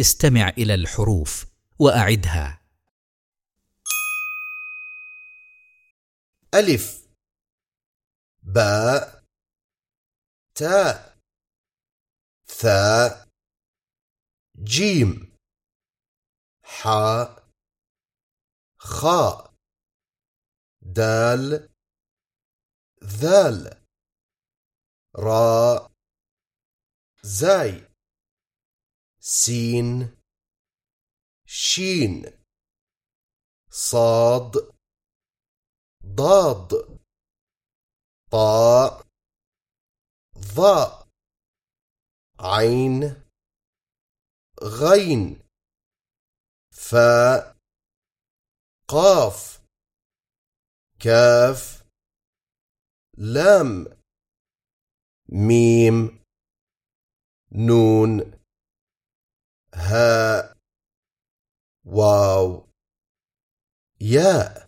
استمع إلى الحروف وأعدها. ألف. باء. تاء. ثاء. جيم. حاء. خاء. دال. ذال. راء. زاي. سين شين صاد ضاد طاء ظاء عين غين فاء قاف كاف لام ميم نون هاء واو ياء.